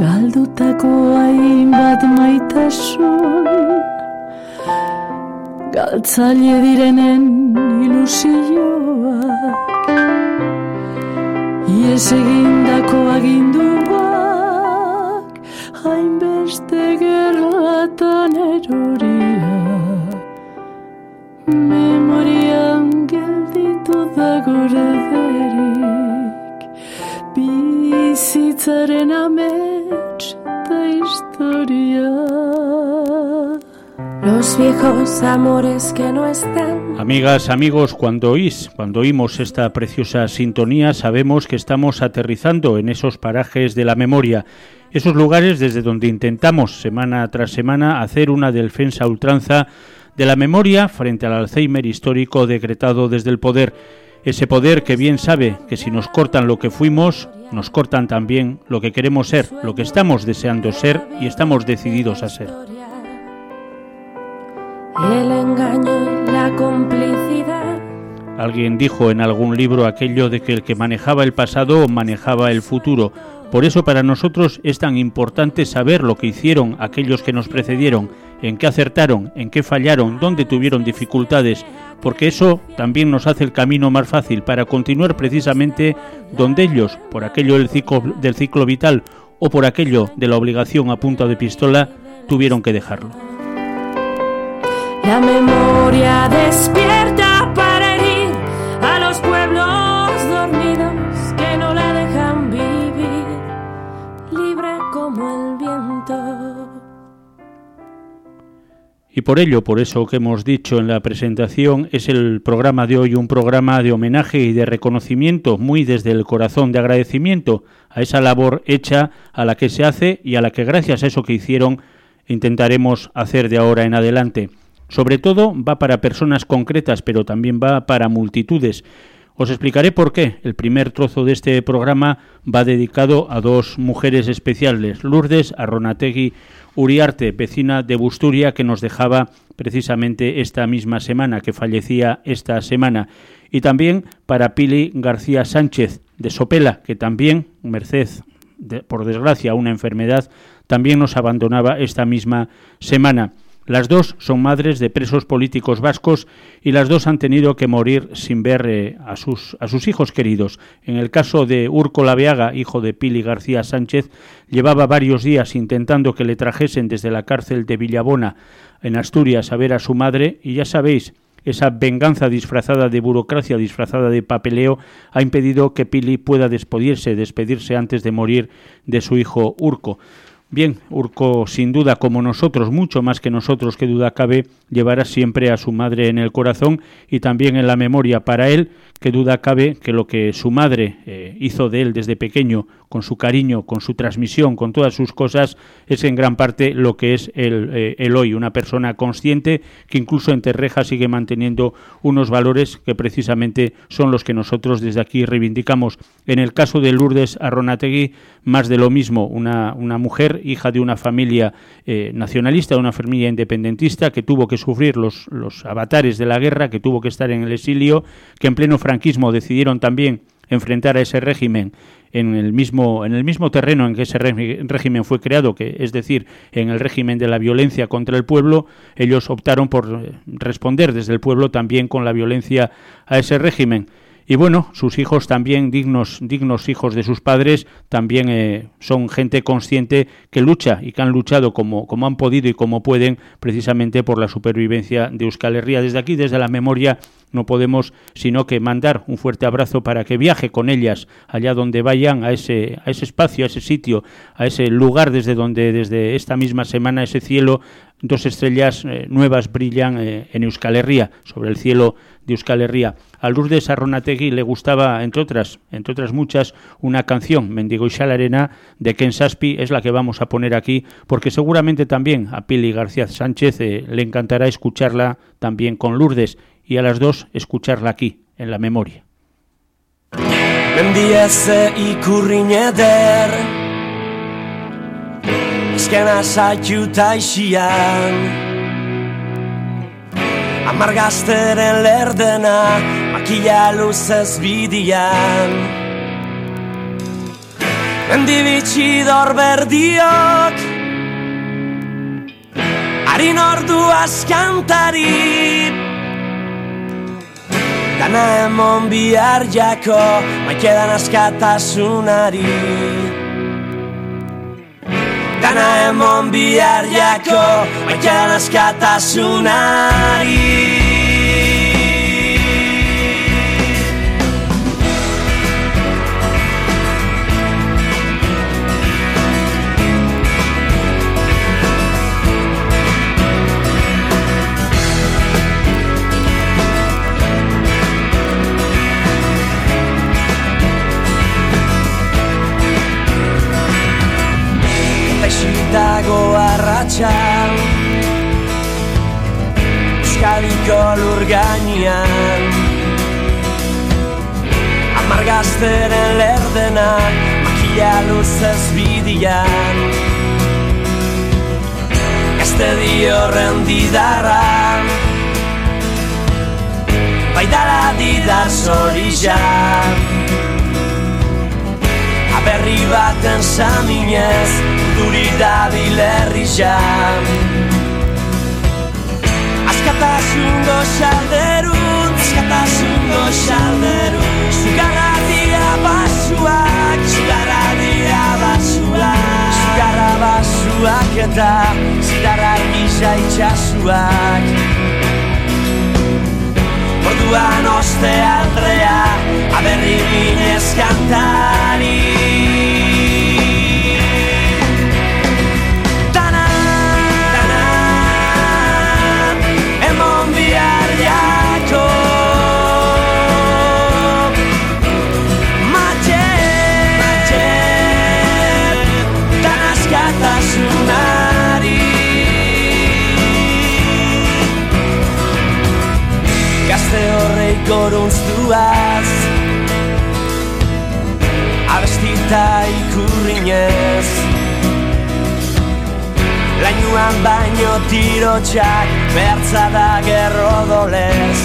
Galdutako hainbat maitasun. Galtzaile direnen ilusioak Ies egindako aginduak Hainbeste gerratan eroria Memorian gelditu da gure derik Bizitzaren eta Los viejos amores que no están. Amigas, amigos, cuando oís, cuando oímos esta preciosa sintonía, sabemos que estamos aterrizando en esos parajes de la memoria, esos lugares desde donde intentamos semana tras semana hacer una defensa ultranza de la memoria frente al Alzheimer histórico decretado desde el poder. Ese poder que bien sabe que si nos cortan lo que fuimos, nos cortan también lo que queremos ser, lo que estamos deseando ser y estamos decididos a ser el engaño y la complicidad. Alguien dijo en algún libro aquello de que el que manejaba el pasado manejaba el futuro. Por eso para nosotros es tan importante saber lo que hicieron aquellos que nos precedieron, en qué acertaron, en qué fallaron, dónde tuvieron dificultades, porque eso también nos hace el camino más fácil para continuar precisamente donde ellos, por aquello del ciclo, del ciclo vital o por aquello de la obligación a punta de pistola, tuvieron que dejarlo. La memoria despierta Y por ello, por eso que hemos dicho en la presentación, es el programa de hoy un programa de homenaje y de reconocimiento, muy desde el corazón de agradecimiento a esa labor hecha, a la que se hace y a la que gracias a eso que hicieron intentaremos hacer de ahora en adelante. Sobre todo va para personas concretas, pero también va para multitudes. Os explicaré por qué. El primer trozo de este programa va dedicado a dos mujeres especiales, Lourdes Arronategui Uriarte, vecina de Busturia, que nos dejaba precisamente esta misma semana, que fallecía esta semana. Y también para Pili García Sánchez, de Sopela, que también, merced, por desgracia, una enfermedad, también nos abandonaba esta misma semana. Las dos son madres de presos políticos vascos y las dos han tenido que morir sin ver eh, a, sus, a sus hijos queridos. En el caso de Urco Laveaga, hijo de Pili García Sánchez, llevaba varios días intentando que le trajesen desde la cárcel de Villabona en Asturias a ver a su madre y ya sabéis, esa venganza disfrazada de burocracia, disfrazada de papeleo, ha impedido que Pili pueda despedirse, despedirse antes de morir de su hijo Urco. Bien, Urco, sin duda, como nosotros, mucho más que nosotros, que duda cabe, llevará siempre a su madre en el corazón y también en la memoria para él, que duda cabe que lo que su madre eh, hizo de él desde pequeño, con su cariño, con su transmisión, con todas sus cosas, es en gran parte lo que es el, eh, hoy, una persona consciente que incluso en Terreja sigue manteniendo unos valores que precisamente son los que nosotros desde aquí reivindicamos. En el caso de Lourdes Arronategui, más de lo mismo, una, una mujer hija de una familia eh, nacionalista, de una familia independentista, que tuvo que sufrir los, los avatares de la guerra, que tuvo que estar en el exilio, que en pleno franquismo decidieron también enfrentar a ese régimen en el mismo en el mismo terreno en que ese régimen fue creado, que es decir, en el régimen de la violencia contra el pueblo, ellos optaron por responder desde el pueblo también con la violencia a ese régimen. Y bueno, sus hijos también, dignos, dignos hijos de sus padres, también eh, son gente consciente que lucha y que han luchado como, como han podido y como pueden precisamente por la supervivencia de Euskal Herria. Desde aquí, desde la memoria, no podemos sino que mandar un fuerte abrazo para que viaje con ellas allá donde vayan, a ese, a ese espacio, a ese sitio, a ese lugar desde donde desde esta misma semana ese cielo dos estrellas eh, nuevas brillan eh, en Euskal Herria, sobre el cielo de Euskal Herria. A Lourdes Arronategui le gustaba, entre otras, entre otras muchas, una canción, Mendigo y Arena, de Ken Saspi, es la que vamos a poner aquí, porque seguramente también a Pili García Sánchez eh, le encantará escucharla también con Lourdes, y a las dos escucharla aquí, en la memoria. Azkena saituta isian Amargazteren lerdena Makila luzez bidian Mendibitsi dorberdiok Harin ordu askantari Dana emon bihar jako Maikedan askatasunari. Dana emon bihar jako Maikedan askatasunari dago arratxa Euskadiko lur gainean. Amargazteren lerdenak Makila luzez bidian Este dio rendidarra Baidara didar zorizan berri baten saminez Duri da bilerri jam Askatasun goxalderun Askatasun goxalderun Zugarra dia basuak Zugarra dia basuak. Zugarra basuak eta Zidarra gisa itxasuak. Orduan oste aldrea Aberri minez kantarik. ze horrei goruntz duaz Abestita ikurrinez. Lainuan baino tiro txak Bertza da gerro dolez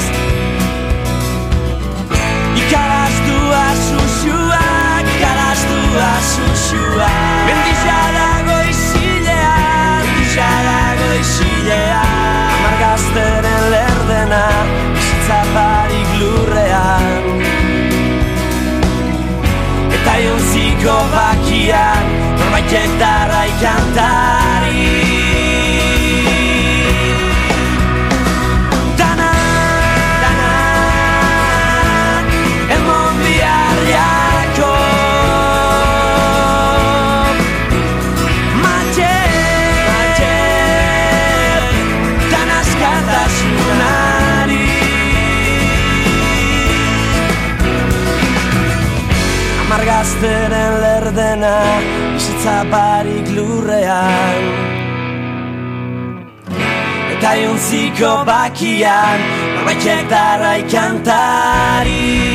Ikaraztua susuak Ikaraztua susuak. Bendizia da Zaiuntziko bakia Norbaitek darra ikantan barik lurrean. Eta jontziko bakian Norbaitek darrai kantari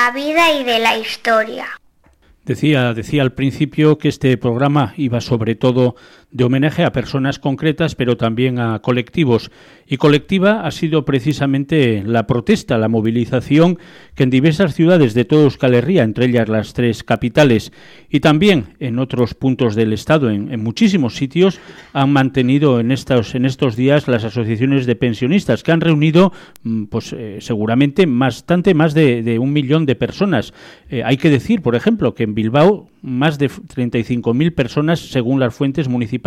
la vida y de la historia. Decía, decía al principio que este programa iba sobre todo de homenaje a personas concretas, pero también a colectivos. Y colectiva ha sido precisamente la protesta, la movilización que en diversas ciudades de todo Euskal Herria, entre ellas las tres capitales, y también en otros puntos del Estado, en, muchísimos sitios, han mantenido en estos, estos días las asociaciones de pensionistas, que han reunido, mm, pues eh, seguramente, bastante más de, un millón de personas. Eh, hay que decir, por ejemplo, que en Bilbao más de 35.000 personas según las fuentes municipales.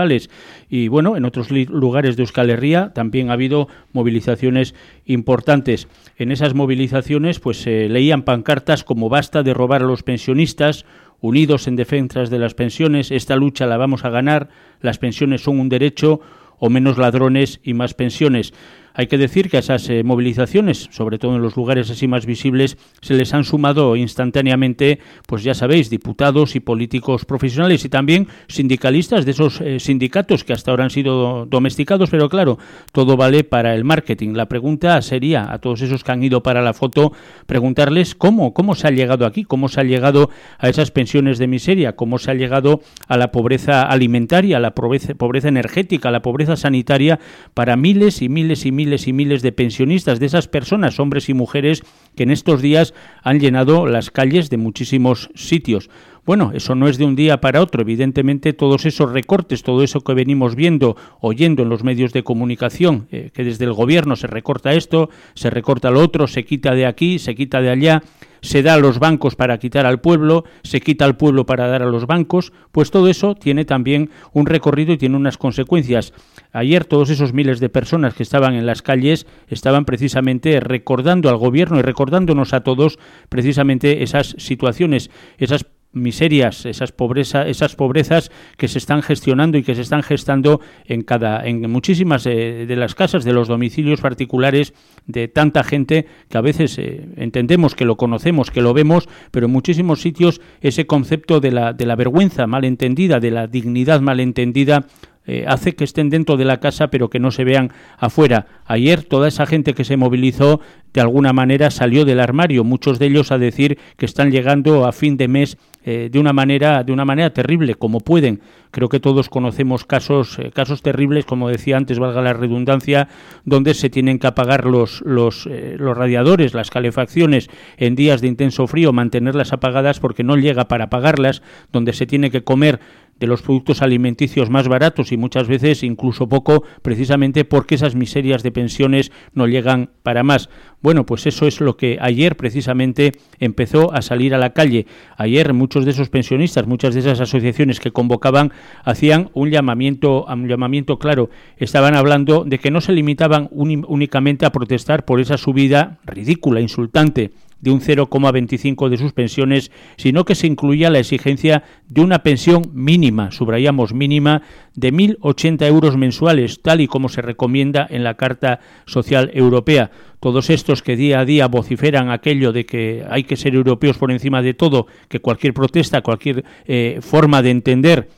Y bueno, en otros lugares de Euskal Herria también ha habido movilizaciones importantes. En esas movilizaciones pues se leían pancartas como basta de robar a los pensionistas, unidos en defensa de las pensiones, esta lucha la vamos a ganar, las pensiones son un derecho o menos ladrones y más pensiones. Hay que decir que a esas eh, movilizaciones, sobre todo en los lugares así más visibles, se les han sumado instantáneamente, pues ya sabéis, diputados y políticos profesionales y también sindicalistas de esos eh, sindicatos que hasta ahora han sido domesticados, pero claro, todo vale para el marketing. La pregunta sería a todos esos que han ido para la foto, preguntarles cómo, cómo se ha llegado aquí, cómo se ha llegado a esas pensiones de miseria, cómo se ha llegado a la pobreza alimentaria, a la pobreza, pobreza energética, a la pobreza sanitaria para miles y miles y miles miles y miles de pensionistas, de esas personas, hombres y mujeres, que en estos días han llenado las calles de muchísimos sitios. Bueno, eso no es de un día para otro. Evidentemente, todos esos recortes, todo eso que venimos viendo, oyendo en los medios de comunicación, eh, que desde el gobierno se recorta esto, se recorta lo otro, se quita de aquí, se quita de allá, se da a los bancos para quitar al pueblo, se quita al pueblo para dar a los bancos, pues todo eso tiene también un recorrido y tiene unas consecuencias. Ayer todos esos miles de personas que estaban en las calles estaban precisamente recordando al gobierno y recordándonos a todos precisamente esas situaciones, esas miserias, esas pobreza, esas pobrezas que se están gestionando y que se están gestando en cada, en muchísimas eh, de las casas, de los domicilios particulares de tanta gente que a veces eh, entendemos que lo conocemos, que lo vemos, pero en muchísimos sitios ese concepto de la, de la vergüenza malentendida, de la dignidad malentendida, eh, hace que estén dentro de la casa pero que no se vean afuera. Ayer toda esa gente que se movilizó de alguna manera salió del armario, muchos de ellos a decir que están llegando a fin de mes eh, de una manera de una manera terrible como pueden. Creo que todos conocemos casos eh, casos terribles como decía antes valga la redundancia donde se tienen que apagar los los, los radiadores las calefacciones. En días de intenso frío mantenerlas apagadas porque no llega para apagarlas donde se tiene que comer de los productos alimenticios más baratos y muchas veces incluso poco, precisamente porque esas miserias de pensiones no llegan para más. Bueno, pues eso es lo que ayer precisamente empezó a salir a la calle. Ayer muchos de esos pensionistas, muchas de esas asociaciones que convocaban hacían un llamamiento, un llamamiento claro. Estaban hablando de que no se limitaban únicamente a protestar por esa subida ridícula, insultante de un 0,25 de sus pensiones, sino que se incluía la exigencia de una pensión mínima, subrayamos mínima, de 1.080 euros mensuales, tal y como se recomienda en la Carta Social Europea. Todos estos que día a día vociferan aquello de que hay que ser europeos por encima de todo, que cualquier protesta, cualquier eh, forma de entender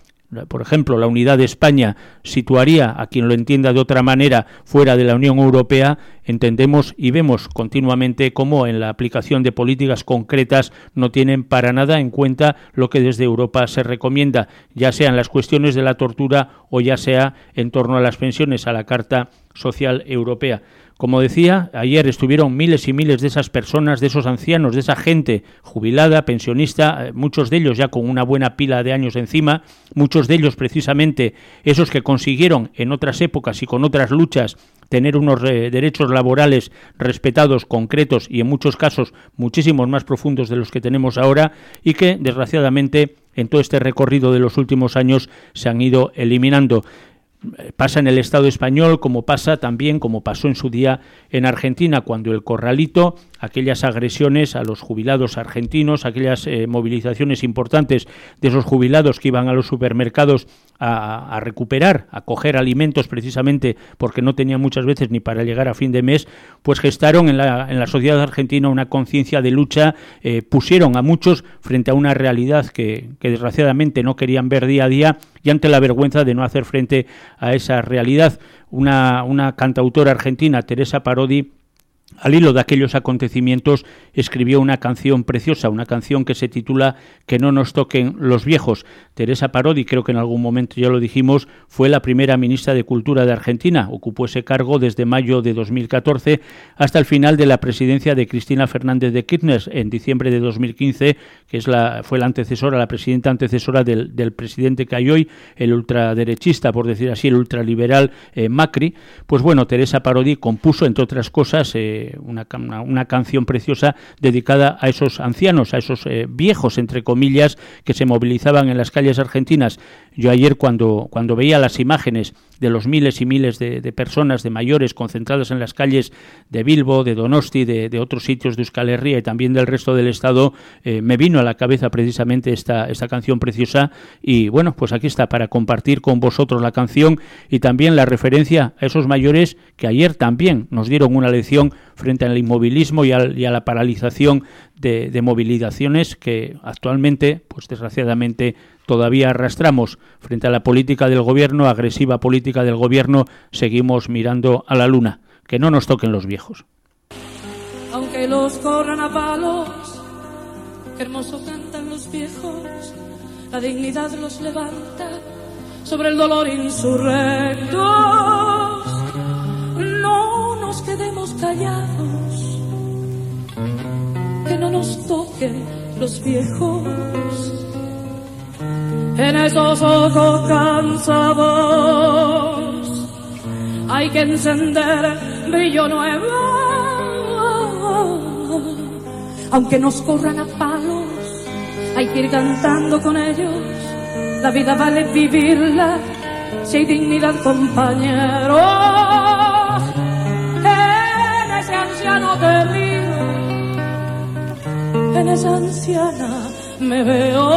por ejemplo, la unidad de España situaría a quien lo entienda de otra manera fuera de la Unión Europea, entendemos y vemos continuamente cómo en la aplicación de políticas concretas no tienen para nada en cuenta lo que desde Europa se recomienda, ya sean las cuestiones de la tortura o ya sea en torno a las pensiones, a la Carta Social Europea. Como decía, ayer estuvieron miles y miles de esas personas, de esos ancianos, de esa gente jubilada, pensionista, eh, muchos de ellos ya con una buena pila de años encima, muchos de ellos precisamente esos que consiguieron en otras épocas y con otras luchas tener unos eh, derechos laborales respetados, concretos y en muchos casos muchísimos más profundos de los que tenemos ahora y que desgraciadamente en todo este recorrido de los últimos años se han ido eliminando pasa en el Estado español como pasa también, como pasó en su día en Argentina, cuando el corralito aquellas agresiones a los jubilados argentinos, aquellas eh, movilizaciones importantes de esos jubilados que iban a los supermercados a, recuperar, a coger alimentos precisamente porque no tenían muchas veces ni para llegar a fin de mes, pues gestaron en la, en la sociedad argentina una conciencia de lucha, eh, pusieron a muchos frente a una realidad que, que desgraciadamente no querían ver día a día y ante la vergüenza de no hacer frente a esa realidad. Una, una cantautora argentina, Teresa Parodi, al hilo de aquellos acontecimientos, escribió una canción preciosa, una canción que se titula Que no nos toquen los viejos. Teresa Parodi, creo que en algún momento ya lo dijimos, fue la primera ministra de Cultura de Argentina. Ocupó ese cargo desde mayo de 2014 hasta el final de la presidencia de Cristina Fernández de Kirchner en diciembre de 2015, que es la, fue la antecesora, la presidenta antecesora del, presidente que hay hoy, el ultraderechista, por decir así, el ultraliberal eh, Macri. Pues bueno, Teresa Parodi compuso, entre otras cosas, eh, eh, una, una, canción preciosa dedicada a esos ancianos, a esos eh, viejos, entre comillas, que se movilizaban en las calles argentinas. Yo ayer cuando, cuando veía las imágenes de los miles y miles de, personas, de mayores, concentradas en las calles de Bilbo, de Donosti, de, otros sitios de Euskal Herria y también del resto del Estado, eh, me vino a la cabeza precisamente esta, esta canción preciosa y bueno, pues aquí está para compartir con vosotros la canción y también la referencia a esos mayores que ayer también nos dieron una lección frente al inmovilismo y, a la paralización de, movilizaciones que actualmente, pues desgraciadamente, todavía arrastramos frente a la política del gobierno, agresiva política del gobierno, seguimos mirando a la luna. Que no nos toquen los viejos. Aunque los corran a palos, hermoso cantan los viejos, la dignidad los levanta sobre el dolor insurrecto. No quedemos callados, que no nos toquen los viejos en esos ojos cansados hay que encender brillo nuevo. Aunque nos corran a palos, hay que ir cantando con ellos. La vida vale vivirla si hay dignidad, compañeros. Ese anciano terrible, en esa anciana me veo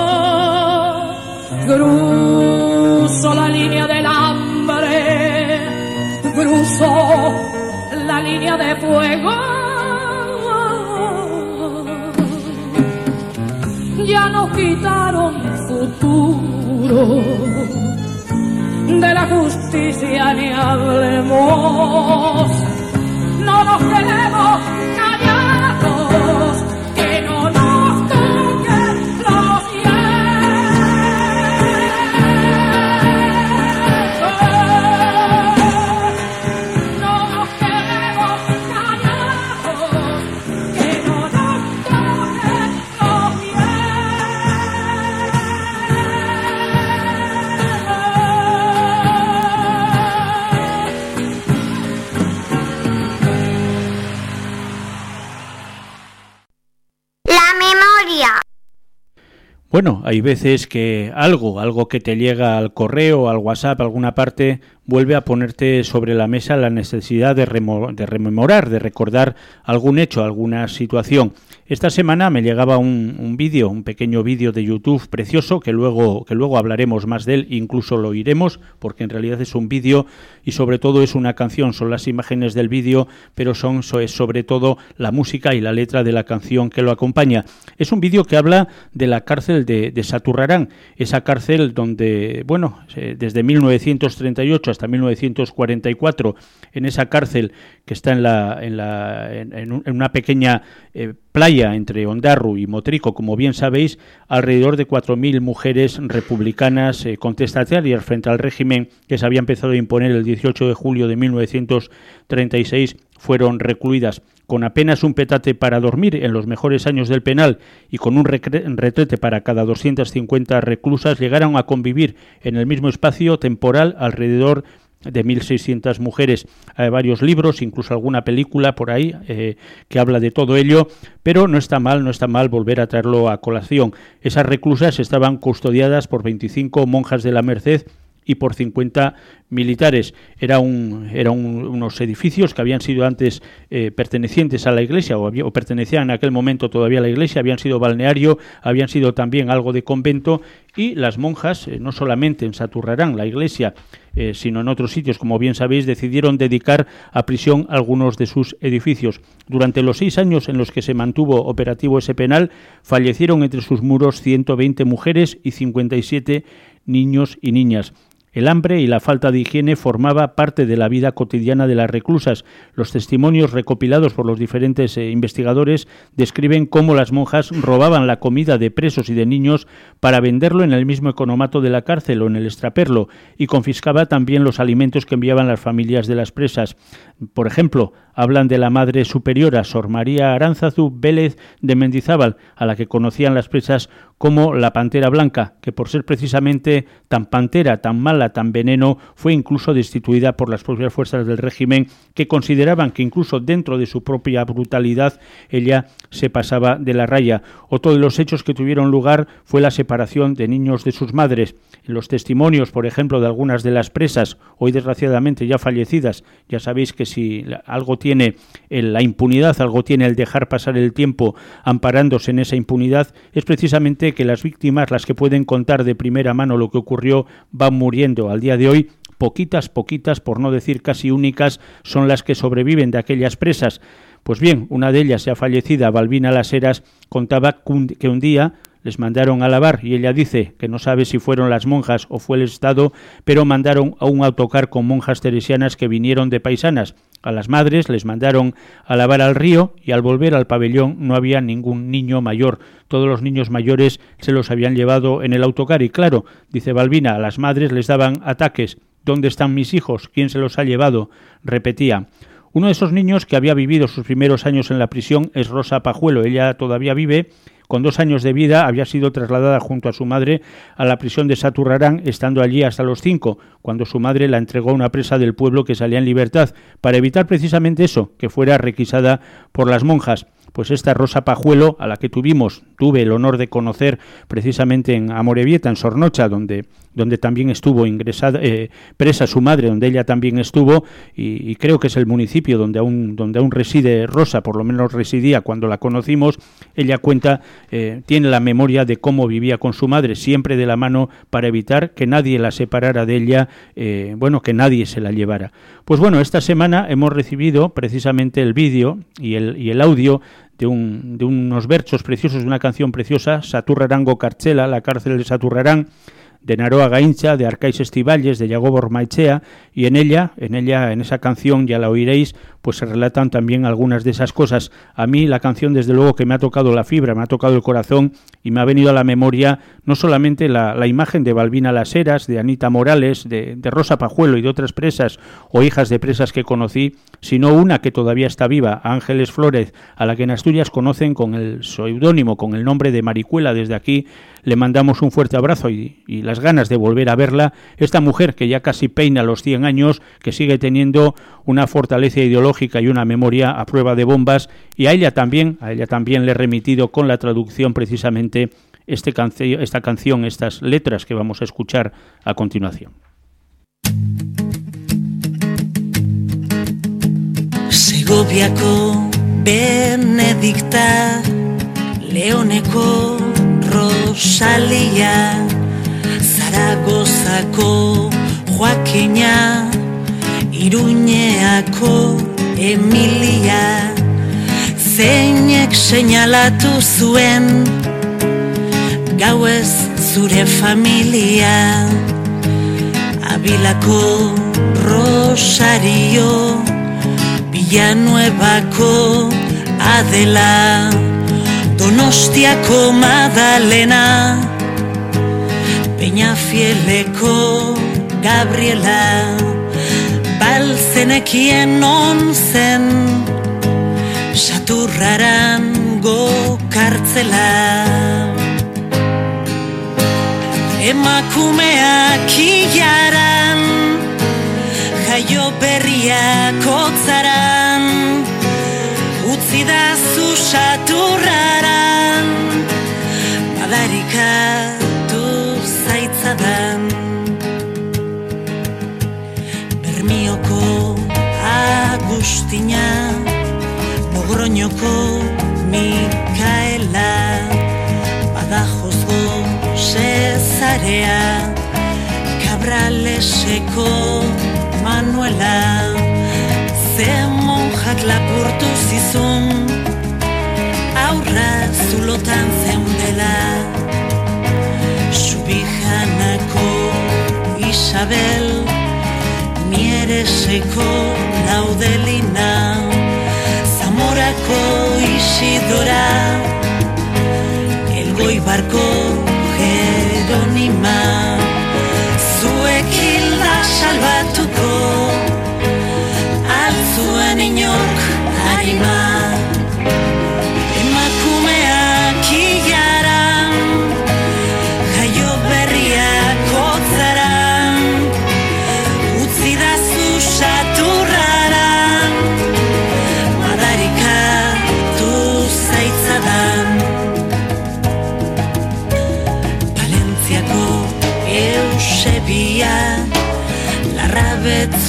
cruzo la línea del hambre, cruzo la línea de fuego. Ya nos quitaron futuro, de la justicia ni hablemos, no nos queremos Bueno, hay veces que algo, algo que te llega al correo, al WhatsApp, alguna parte, vuelve a ponerte sobre la mesa la necesidad de, de rememorar, de recordar algún hecho, alguna situación. Esta semana me llegaba un, vídeo, un pequeño vídeo de YouTube precioso que luego, que luego hablaremos más de él, incluso lo oiremos, porque en realidad es un vídeo y sobre todo es una canción, son las imágenes del vídeo, pero son sobre todo la música y la letra de la canción que lo acompaña. Es un vídeo que habla de la cárcel de, de Saturrarán, esa cárcel donde, bueno, desde 1938 hasta 1944, en esa cárcel que está en, la, en, la, en, una pequeña eh, playa entre Ondarru y Motrico, como bien sabéis, alrededor de 4.000 mujeres republicanas eh, contestatarias frente al régimen que se había empezado a imponer el 18 de julio de 1936 fueron recluidas con apenas un petate para dormir en los mejores años del penal y con un retrete para cada 250 reclusas, llegaron a convivir en el mismo espacio temporal alrededor de 1.600 mujeres. Hay varios libros, incluso alguna película por ahí eh, que habla de todo ello, pero no está mal, no está mal volver a traerlo a colación. Esas reclusas estaban custodiadas por 25 monjas de la Merced y por 50 militares. Era un, unos edificios que habían sido antes eh, pertenecientes a la iglesia o, o, pertenecían en aquel momento todavía a la iglesia, habían sido balneario, habían sido también algo de convento y las monjas, eh, no solamente en Saturrarán, la iglesia, eh, sino en otros sitios, como bien sabéis, decidieron dedicar a prisión algunos de sus edificios. Durante los seis años en los que se mantuvo operativo ese penal, fallecieron entre sus muros 120 mujeres y 57 niños y niñas. El hambre y la falta de higiene formaba parte de la vida cotidiana de las reclusas. Los testimonios recopilados por los diferentes eh, investigadores describen cómo las monjas robaban la comida de presos y de niños para venderlo en el mismo economato de la cárcel o en el extraperlo y confiscaba también los alimentos que enviaban las familias de las presas. Por ejemplo, hablan de la madre superiora Sor María Aránzazu Vélez de Mendizábal, a la que conocían las presas como la Pantera Blanca, que por ser precisamente tan pantera, tan mala la tan veneno, fue incluso destituida por las propias fuerzas del régimen que consideraban que incluso dentro de su propia brutalidad ella se pasaba de la raya. Otro de los hechos que tuvieron lugar fue la separación de niños de sus madres. En los testimonios, por ejemplo, de algunas de las presas, hoy desgraciadamente ya fallecidas, ya sabéis que si algo tiene la impunidad, algo tiene el dejar pasar el tiempo amparándose en esa impunidad, es precisamente que las víctimas, las que pueden contar de primera mano lo que ocurrió, van muriendo. Al día de hoy, poquitas, poquitas, por no decir casi únicas, son las que sobreviven de aquellas presas. Pues bien, una de ellas, ya fallecida, Balbina Las Heras, contaba que un día les mandaron a lavar y ella dice que no sabe si fueron las monjas o fue el Estado, pero mandaron a un autocar con monjas teresianas que vinieron de paisanas. A las madres les mandaron a lavar al río y al volver al pabellón no había ningún niño mayor. Todos los niños mayores se los habían llevado en el autocar y claro, dice Balbina, a las madres les daban ataques. ¿Dónde están mis hijos? ¿Quién se los ha llevado? Repetía. Uno de esos niños que había vivido sus primeros años en la prisión es Rosa Pajuelo. Ella todavía vive con dos años de vida había sido trasladada junto a su madre a la prisión de Saturrarán, estando allí hasta los cinco, cuando su madre la entregó a una presa del pueblo que salía en libertad, para evitar precisamente eso, que fuera requisada por las monjas pues esta Rosa Pajuelo, a la que tuvimos, tuve el honor de conocer precisamente en Amorebieta, en Sornocha, donde donde también estuvo ingresada, eh, presa su madre, donde ella también estuvo, y, creo que es el municipio donde aún, donde aún reside Rosa, por lo menos residía cuando la conocimos, ella cuenta, eh, tiene la memoria de cómo vivía con su madre, siempre de la mano para evitar que nadie la separara de ella, eh, bueno, que nadie se la llevara. Pues bueno, esta semana hemos recibido precisamente el vídeo y el, audio de, un, de unos versos preciosos, de una canción preciosa, Saturrarango Carchela, la cárcel de Saturrarán, de Naroa Gaincha, de Arcais Estivalles, de Yago Bormaichea, y en ella, en ella, en esa canción, ya la oiréis, pues se relatan también algunas de esas cosas. A mí la canción, desde luego, que me ha tocado la fibra, me ha tocado el corazón y me ha venido a la memoria no solamente la, la imagen de Balbina Las Heras, de Anita Morales, de, Rosa Pajuelo y de otras presas o hijas de presas que conocí, sino una que todavía está viva, Ángeles Flores, a la que en Asturias conocen con el seudónimo, con el nombre de Maricuela. Desde aquí le mandamos un fuerte abrazo y, y, las ganas de volver a verla. Esta mujer que ya casi peina los 100 años, que sigue teniendo una fortaleza ideológica y una memoria a prueba de bombas, y a ella también, a ella también le he remitido con la traducción precisamente este cance esta canción, estas letras que vamos a escuchar a continuación. Benedicta Rosalia Joaquina Iruñeako Emilia Zeinek seinalatu zuen Gauez zure familia. Abilako Rosario Villanuevako Adela Donostiako Madalena Peñafieleko Gabriela Balzenekien non zen Saturraran gokartzela. Emakumeak ilaran Jaio berriak otzaran Utzi da zu saturraran Badarikatu zaitzadan Bermioko Agustina Logroñoko Mikaela Badajozgo Cesarea Cabraleseko Manuela Ze monjak lapurtu zizun Aurra zulotan zeundela. Subijanako Isabel Miereseko Laudelina Zamorako Isidora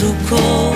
路口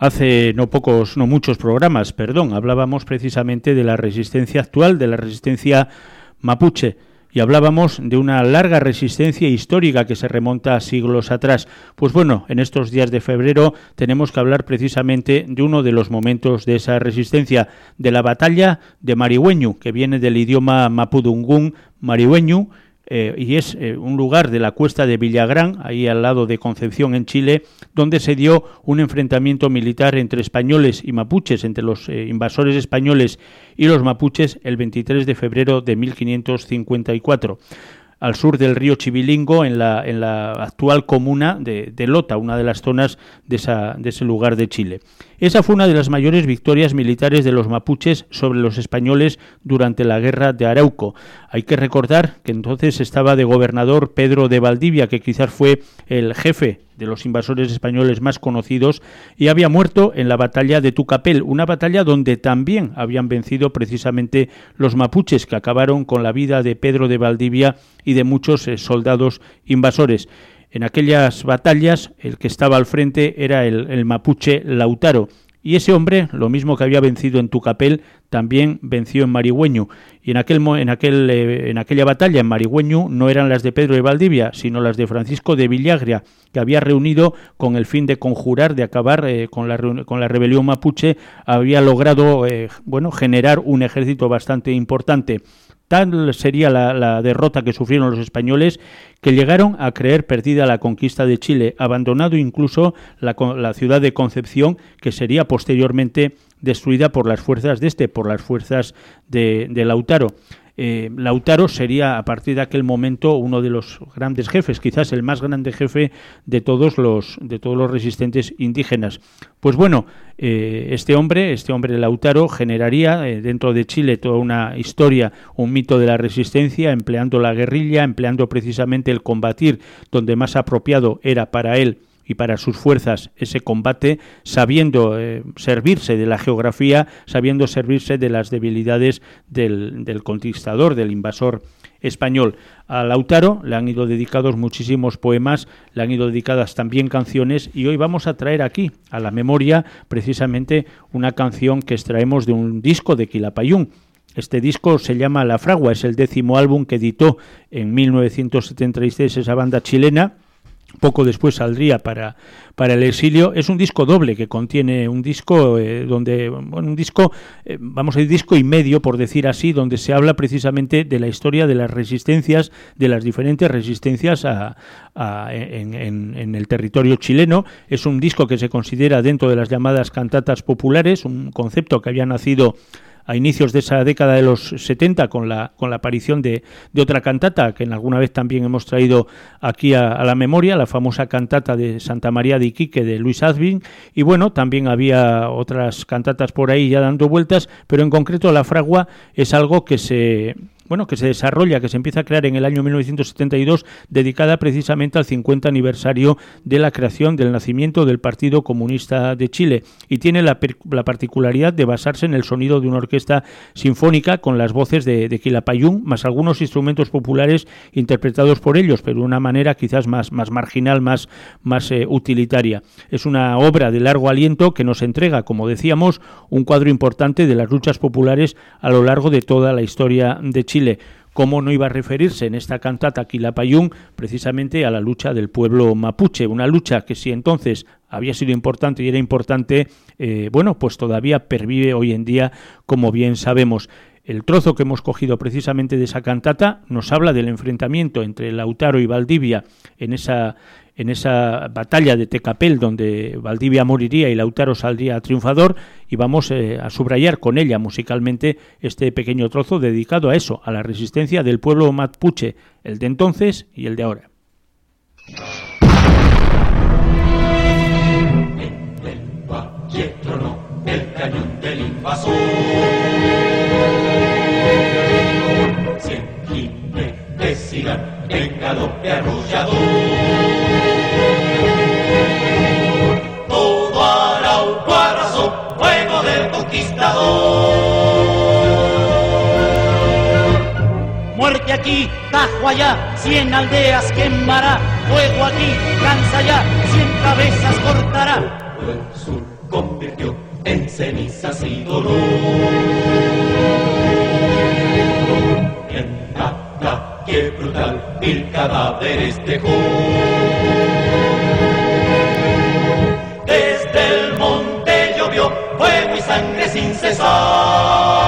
Hace no pocos, no muchos programas, perdón, hablábamos precisamente de la resistencia actual, de la resistencia mapuche, y hablábamos de una larga resistencia histórica que se remonta a siglos atrás. Pues bueno, en estos días de febrero tenemos que hablar precisamente de uno de los momentos de esa resistencia, de la batalla de Marihueñu, que viene del idioma mapudungún Marihueñu, eh, y es eh, un lugar de la cuesta de Villagrán, ahí al lado de Concepción en Chile, donde se dio un enfrentamiento militar entre españoles y mapuches, entre los eh, invasores españoles y los mapuches, el 23 de febrero de 1554 al sur del río Chivilingo, en la, en la actual comuna de, de, Lota, una de las zonas de, esa, de ese lugar de Chile. Esa fue una de las mayores victorias militares de los mapuches sobre los españoles durante la guerra de Arauco. Hay que recordar que entonces estaba de gobernador Pedro de Valdivia, que quizás fue el jefe de los invasores españoles más conocidos, y había muerto en la batalla de Tucapel, una batalla donde también habían vencido precisamente los mapuches, que acabaron con la vida de Pedro de Valdivia y de muchos eh, soldados invasores. En aquellas batallas el que estaba al frente era el, mapuche Lautaro. Y ese hombre, lo mismo que había vencido en Tucapel, también venció en Marihueño. Y en, aquel, eh, en aquella batalla en Marihueño no eran las de Pedro de Valdivia, sino las de Francisco de Villagria, que había reunido con el fin de conjurar, de acabar eh, con, la, con la rebelión mapuche, había logrado eh, bueno, generar un ejército bastante importante. Tal sería la, derrota que sufrieron los españoles que llegaron a creer perdida la conquista de Chile, abandonado incluso la, la ciudad de Concepción, que sería posteriormente destruida por las fuerzas de este, por las fuerzas de, de Lautaro. Eh, Lautaro sería a partir de aquel momento uno de los grandes jefes, quizás el más grande jefe de todos los de todos los resistentes indígenas. Pues bueno, eh, este hombre, este hombre Lautaro, generaría eh, dentro de Chile toda una historia, un mito de la resistencia, empleando la guerrilla, empleando precisamente el combatir donde más apropiado era para él y para sus fuerzas ese combate, sabiendo eh, servirse de la geografía, sabiendo servirse de las debilidades del, del, conquistador, del invasor español. A Lautaro le han ido dedicados muchísimos poemas, le han ido dedicadas también canciones y hoy vamos a traer aquí a la memoria precisamente una canción que extraemos de un disco de Quilapayún. Este disco se llama La Fragua, es el décimo álbum que editó en 1976 esa banda chilena poco después saldría para, para el exilio, es un disco doble que contiene un disco eh, donde, bueno, un disco, eh, vamos a decir disco y medio, por decir así, donde se habla precisamente de la historia de las resistencias, de las diferentes resistencias a, en, en, el territorio chileno. Es un disco que se considera dentro de las llamadas cantatas populares, un concepto que había nacido a inicios de esa década de los 70 con la, con la aparición de, de otra cantata que en alguna vez también hemos traído aquí a, la memoria, la famosa cantata de Santa María de Iquique de Luis Advin y bueno, también había otras cantatas por ahí ya dando vueltas, pero en concreto la fragua es algo que se bueno, que se desarrolla, que se empieza a crear en el año 1972, dedicada precisamente al 50 aniversario de la creación del nacimiento del Partido Comunista de Chile y tiene la, particularidad de basarse en el sonido de una orquesta sinfónica con las voces de, de Quilapayún, más algunos instrumentos populares interpretados por ellos, pero de una manera quizás más, marginal, más, más eh, utilitaria. Es una obra de largo aliento que nos entrega, como decíamos, un cuadro importante de las luchas populares a lo largo de toda la historia de Chile ¿Cómo no iba a referirse en esta cantata Quilapayún precisamente a la lucha del pueblo mapuche? Una lucha que si entonces había sido importante y era importante, eh, bueno, pues todavía pervive hoy en día, como bien sabemos. El trozo que hemos cogido precisamente de esa cantata nos habla del enfrentamiento entre Lautaro y Valdivia en esa en esa batalla de Tecapel donde Valdivia moriría y Lautaro saldría triunfador y vamos eh, a subrayar con ella musicalmente este pequeño trozo dedicado a eso, a la resistencia del pueblo mapuche, el de entonces y el de ahora. Muerte aquí, tajo allá, cien aldeas quemará, fuego aquí, cansa ya, cien cabezas cortará. El sur convirtió en cenizas y dolor. En que brutal, mil cadáveres dejó. Sin cesar.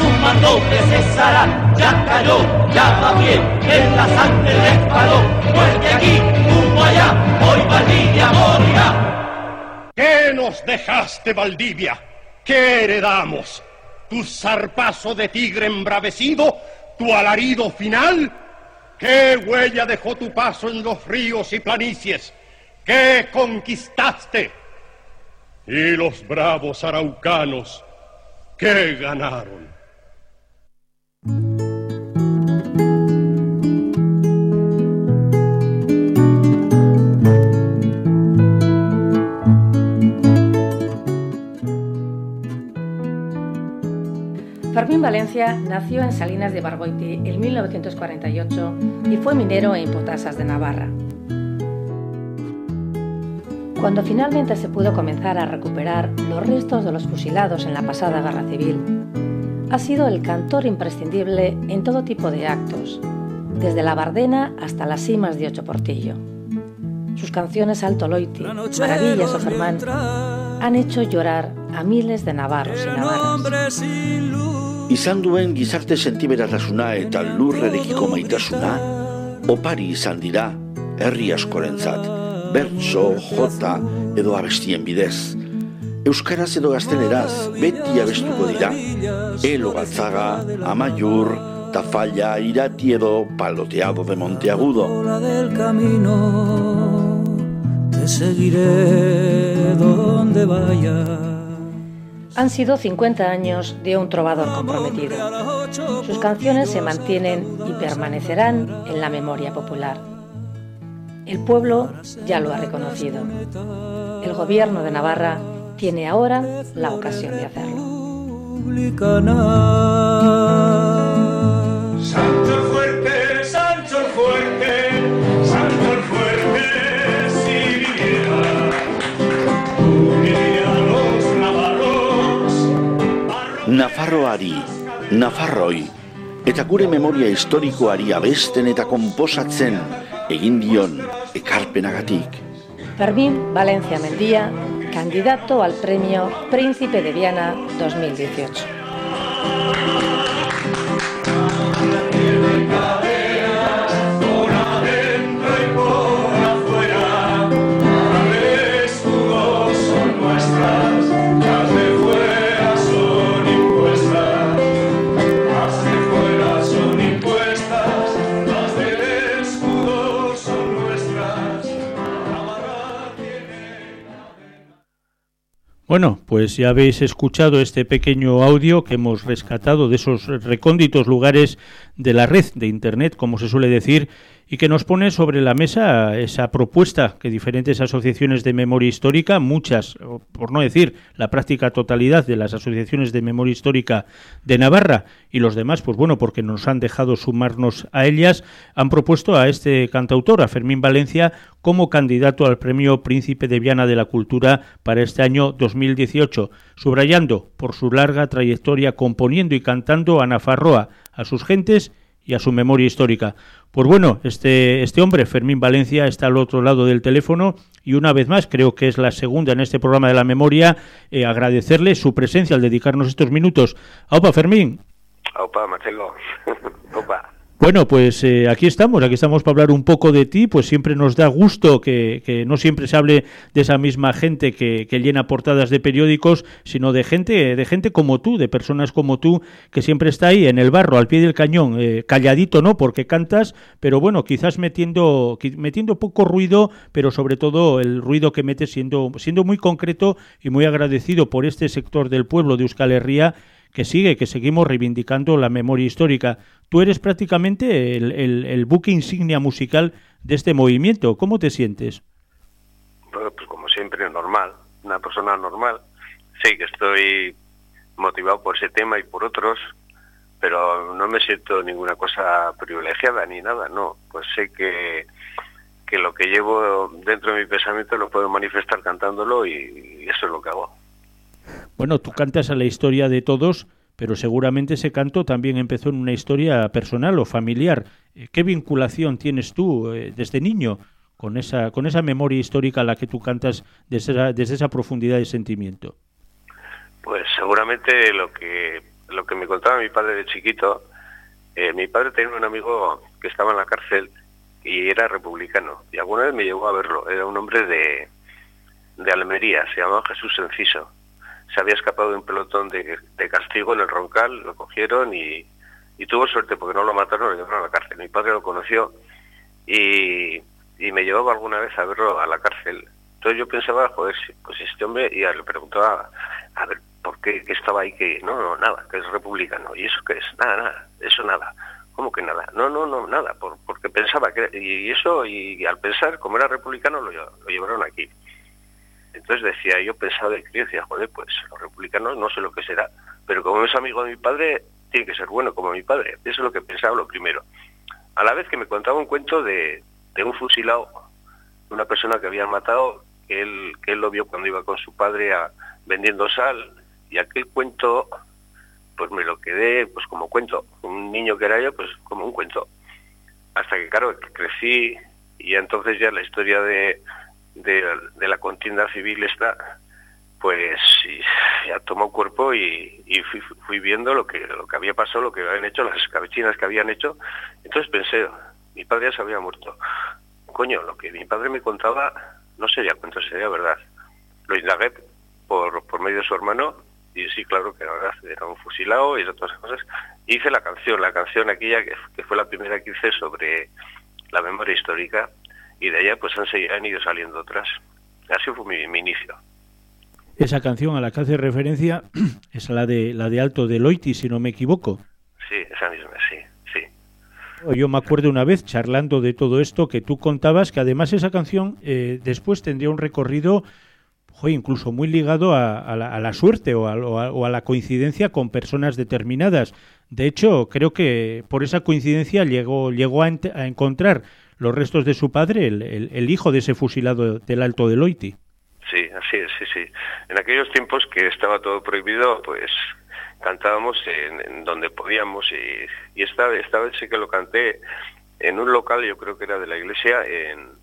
su mando cesará. Ya cayó, ya va pie, en la sangre disparó, muerte aquí, humo allá, hoy Valdivia morirá. ¿Qué nos dejaste, Valdivia? ¿Qué heredamos? ¿Tu zarpazo de tigre embravecido? ¿Tu alarido final? ¿Qué huella dejó tu paso en los ríos y planicies? ¿Qué conquistaste? Y los bravos araucanos, ¿qué ganaron? Fermín Valencia nació en Salinas de Bargoiti en 1948 y fue minero en Potasas de Navarra. Cuando finalmente se pudo comenzar a recuperar los restos de los fusilados en la pasada guerra civil, ha sido el cantor imprescindible en todo tipo de actos, desde la Bardena hasta las cimas de Ocho Portillo. Sus canciones Alto Loiti, Maravillas o Germán han hecho llorar a miles de navarros y navarras. Izan duen gizarte sentiberarrasuna eta lurrarekiko maitasuna, opari izan dira, herri askorentzat, bertso, jota edo abestien bidez. Euskaraz edo gazteneraz beti abestuko dira, elo gatzaga, amaiur, tafalla, irati edo paloteado de monteagudo. te seguiré donde vaya. Han sido 50 años de un trovador comprometido. Sus canciones se mantienen y permanecerán en la memoria popular. El pueblo ya lo ha reconocido. El gobierno de Navarra tiene ahora la ocasión de hacerlo. Nafarroari, Nafarroi, eta gure memoria historikoari abesten eta konposatzen egin dion ekarpenagatik. Fermín Valencia Mendía, candidato al premio Príncipe de Viana 2018. Bueno, pues ya habéis escuchado este pequeño audio que hemos rescatado de esos recónditos lugares de la red de Internet, como se suele decir, y que nos pone sobre la mesa esa propuesta que diferentes asociaciones de memoria histórica, muchas, por no decir la práctica totalidad de las asociaciones de memoria histórica de Navarra y los demás, pues bueno, porque nos han dejado sumarnos a ellas, han propuesto a este cantautor, a Fermín Valencia, como candidato al Premio Príncipe de Viana de la Cultura para este año 2018, subrayando por su larga trayectoria componiendo y cantando a Nafarroa, a sus gentes y a su memoria histórica. Pues bueno, este, este hombre, Fermín Valencia, está al otro lado del teléfono y una vez más, creo que es la segunda en este programa de la memoria, eh, agradecerle su presencia al dedicarnos estos minutos. Aupa, Fermín. Aupa, Marcelo. Aupa. Bueno, pues eh, aquí estamos, aquí estamos para hablar un poco de ti, pues siempre nos da gusto que, que no siempre se hable de esa misma gente que, que, llena portadas de periódicos, sino de gente, de gente como tú, de personas como tú, que siempre está ahí en el barro, al pie del cañón, eh, calladito, ¿no? Porque cantas, pero bueno, quizás metiendo, metiendo poco ruido, pero sobre todo el ruido que metes siendo, siendo muy concreto y muy agradecido por este sector del pueblo de Euskal Herria que sigue, que seguimos reivindicando la memoria histórica. Tú eres prácticamente el, el, buque insignia musical de este movimiento. ¿Cómo te sientes? Bueno, pues como siempre, normal, una persona normal. Sí, que estoy motivado por ese tema y por otros, pero no me siento ninguna cosa privilegiada ni nada, no. Pues sé que, que lo que llevo dentro de mi pensamiento lo puedo manifestar cantándolo y eso es lo que hago. Bueno, tú cantas a la historia de todos, pero seguramente ese canto también empezó en una historia personal o familiar. ¿Qué vinculación tienes tú eh, desde niño con esa, con esa memoria histórica a la que tú cantas desde esa, desde esa profundidad de sentimiento? Pues seguramente lo que, lo que me contaba mi padre de chiquito, eh, mi padre tenía un amigo que estaba en la cárcel y era republicano, y alguna vez me llegó a verlo, era un hombre de, de Almería, se llamaba Jesús Enciso se había escapado de un pelotón de, castigo en el Roncal, lo cogieron y, tuvo suerte porque no lo mataron, lo llevaron a la cárcel. Mi padre lo conoció y, me llevaba alguna vez a verlo a la cárcel. Entonces yo pensaba, joder, pues este hombre, y le preguntaba, a ver, ¿por qué estaba ahí? que No, no, nada, que es republicano. ¿Y eso qué es? Nada, nada, eso nada. ¿Cómo que nada? No, no, no, nada, por, porque pensaba que... Y eso, y, al pensar, como era republicano, lo llevaron aquí. Entonces decía, yo pensaba de crío, decía, joder, pues los republicanos no sé lo que será, pero como es amigo de mi padre, tiene que ser bueno como mi padre. Eso es lo que pensaba lo primero. A la vez que me contaba un cuento de, de un fusilado, una persona que habían matado, que él, que él lo vio cuando iba con su padre vendiendo sal, y aquel cuento, pues me lo quedé pues como cuento. Un niño que era yo, pues como un cuento. Hasta que, claro, crecí y entonces ya la historia de, de, de, la contienda civil está, pues ya tomó cuerpo y, fui, fui, viendo lo que lo que había pasado, lo que habían hecho, las escabechinas que habían hecho. Entonces pensé, mi padre ya se había muerto. Coño, lo que mi padre me contaba no sería cuento, sería verdad. Lo indagué por, por medio de su hermano y sí, claro que era verdad, era un fusilado y otras cosas. hice la canción, la canción aquella que, que, fue la primera que hice sobre la memoria histórica y de allá pues han, han ido saliendo otras. Así fue mi, mi inicio. Esa canción a la que hace referencia es la de la de Alto de Loiti, si no me equivoco. Sí, esa misma, sí, sí. Yo me acuerdo una vez charlando de todo esto que tú contabas que además esa canción eh, después tendría un recorrido joder, incluso muy ligado a, a, la, a la, suerte o a, o a, la coincidencia con personas determinadas. De hecho, creo que por esa coincidencia llegó, llegó a encontrar los restos de su padre, el, hijo de ese fusilado del Alto de Loiti. Sí, así es, sí, sí. En aquellos tiempos que estaba todo prohibido, pues cantábamos en, donde podíamos y, y esta, esta vez sí que lo canté en un local, yo creo que era de la iglesia, en,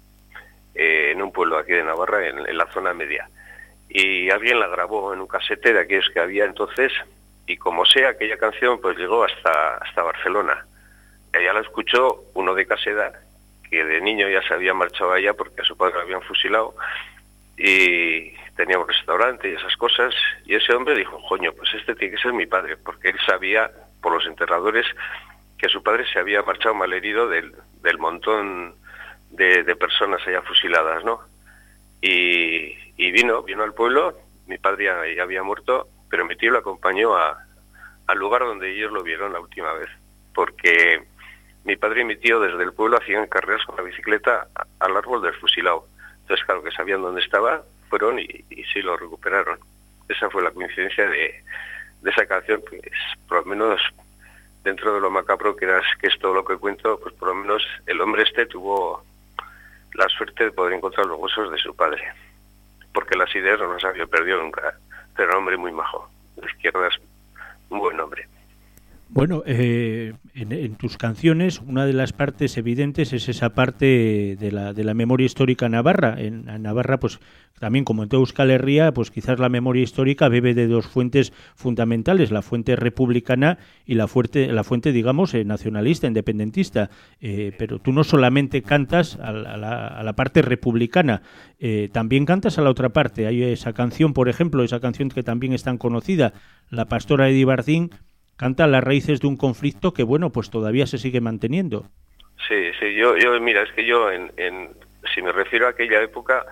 un pueblo aquí de Navarra, en, la zona media. Y alguien la grabó en un casete de aquellos que había entonces y como sea, aquella canción pues llegó hasta, hasta Barcelona. Allá la escuchó uno de Caseda, que de niño ya se había marchado allá porque a su padre lo habían fusilado y tenía un restaurante y esas cosas, y ese hombre dijo, coño, pues este tiene que ser mi padre, porque él sabía por los enterradores que su padre se había marchado malherido del, del montón de, de, personas allá fusiladas, ¿no? Y, vino, vino al pueblo, mi padre ya, ya había muerto, pero mi tío lo acompañó a, al lugar donde ellos lo vieron la última vez, porque mi padre y mi tío desde el pueblo hacían carreras con la bicicleta al árbol del fusilado entonces, claro que sabían dónde estaba, fueron y, sí lo recuperaron. Esa fue la coincidencia de, esa canción, que es por lo menos dentro de lo macabro que, es todo lo que cuento, pues por lo menos el hombre este tuvo la suerte de poder encontrar los huesos de su padre, porque las ideas no las había perdido nunca. Era un hombre muy majo, de izquierdas, un buen hombre. Bueno, eh, en, tus canciones una de las partes evidentes es esa parte de la, de la memoria histórica navarra. En, Navarra, pues también como en Euskal Herria, pues quizás la memoria histórica bebe de dos fuentes fundamentales, la fuente republicana y la fuente, la fuente digamos, eh, nacionalista, independentista. Eh, pero tú no solamente cantas a la, a la, parte republicana, eh, también cantas a la otra parte. Hay esa canción, por ejemplo, esa canción que también es tan conocida, La Pastora de Dibardín, canta las raíces de un conflicto que, bueno, pues todavía se sigue manteniendo. Sí, sí, yo, yo mira, es que yo, en, en, si me refiero a aquella época,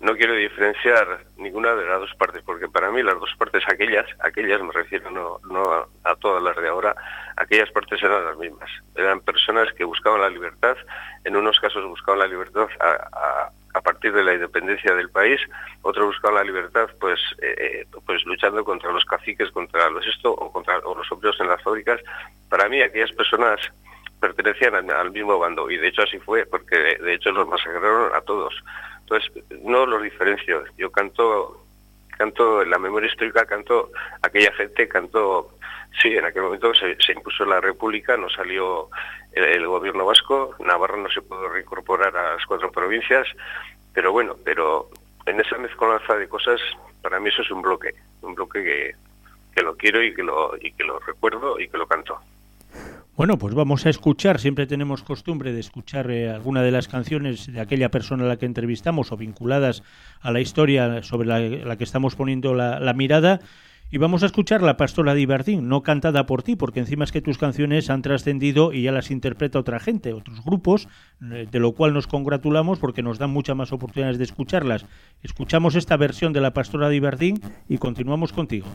no quiero diferenciar ninguna de las dos partes, porque para mí las dos partes, aquellas, aquellas me refiero no, no a, a todas las de ahora, aquellas partes eran las mismas. Eran personas que buscaban la libertad, en unos casos buscaban la libertad a, a, a partir de la independencia del país, otros buscaban la libertad pues eh, pues luchando contra los caciques, contra los esto o contra o los obreros en las fábricas. Para mí aquellas personas pertenecían al, mismo bando y de hecho así fue porque de hecho los masacraron a todos. Entonces no los diferencio. Yo canto canto en la memoria histórica canto aquella gente canto sí en aquel momento se, se impuso la república no salió el, gobierno vasco Navarra no se pudo reincorporar a las cuatro provincias pero bueno pero en esa mezcolanza de cosas para mí eso es un bloque un bloque que, que lo quiero y que lo y que lo recuerdo y que lo canto bueno, pues vamos a escuchar, siempre tenemos costumbre de escuchar eh, alguna de las canciones de aquella persona a la que entrevistamos o vinculadas a la historia sobre la, que estamos poniendo la, mirada. Y vamos a escuchar La Pastora de no cantada por ti, porque encima es que tus canciones han trascendido y ya las interpreta otra gente, otros grupos, eh, de lo cual nos congratulamos porque nos dan muchas más oportunidades de escucharlas. Escuchamos esta versión de La Pastora de y continuamos contigo.